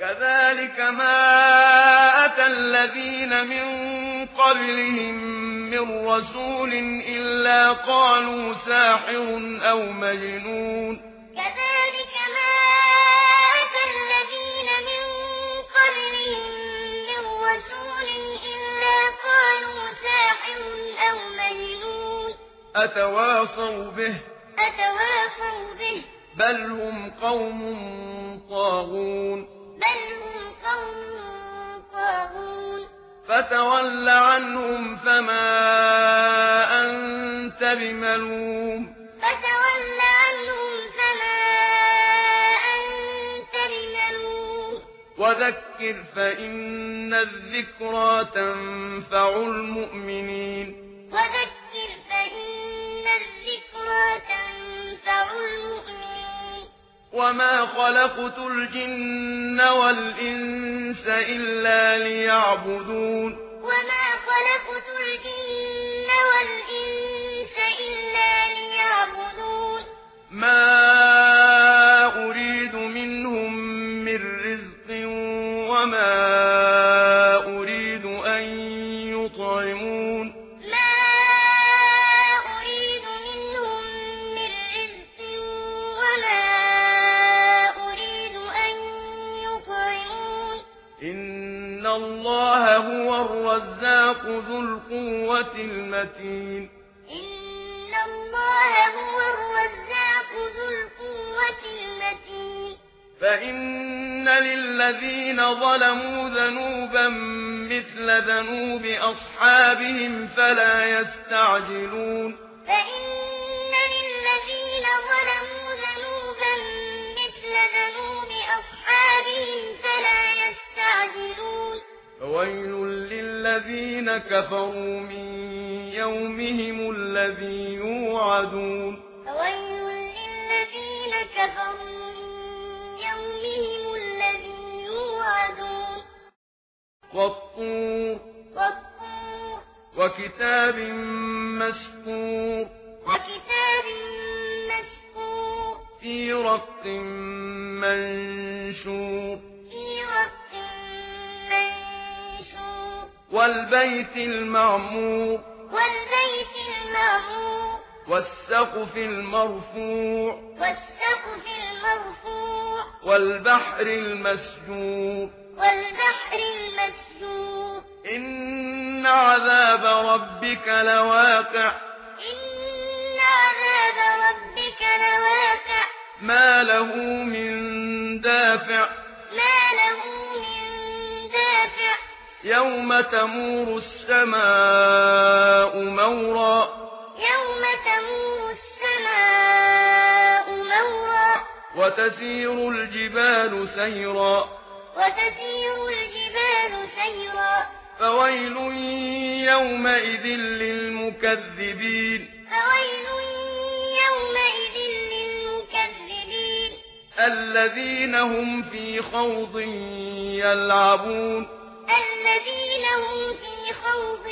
كذلك ما أتى الذين من قبلهم من رسول إلا قالوا ساحر أو مجنون. كذلك ما أتى الذين من قبلهم من رسول إلا قالوا ساحر أو مجنون. أتواصوا به. أتواصوا به. بل هم قوم طاغون. فتول عنهم فما أنت بملوم. فتول عنهم فما أنت بملوم. وذكر فإن الذكرى تنفع المؤمنين. وذكر فإن الذكرى وما خلقت الجن والإنس إلا ليعبدون وما خلقت الجن والإنس إلا ليعبدون ما أريد منهم من رزق وما إن الله هو الرزاق ذو القوة المتين إن الله هو الرزاق ذو القوة المتين فإن للذين ظلموا ذنوبا مثل ذنوب أصحابهم فلا يستعجلون ويل للذين كفروا من يومهم الذي يوعدون ويل للذين كفروا يومهم الذي يوعدون والطور والطور وكتاب مسكور وكتاب مسكور في رق منشور والبيت المعمور والبيت المعمور والسقف المرفوع والسقف المرفوع والبحر المسجور والبحر المسجور إن عذاب ربك لواقع إن عذاب ربك لواقع ما له من دافع ما له يوم تمور السماء مورا يوم تمور السماء مورا وتسير الجبال سيرا وتسير الجبال سيرا فويل يومئذ للمكذبين فويل يومئذ للمكذبين الذين هم في خوض يلعبون الذين هم في خوض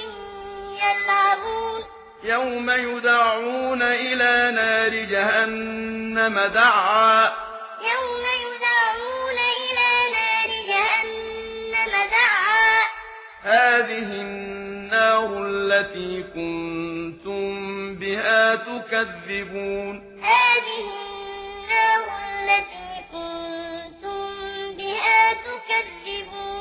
يلعبون. يوم يدعون إلى نار جهنم دعا. يوم يدعون إلى نار جهنم دعا. هذه النار التي كنتم بها تكذبون. هذه النار التي كنتم بها تكذبون.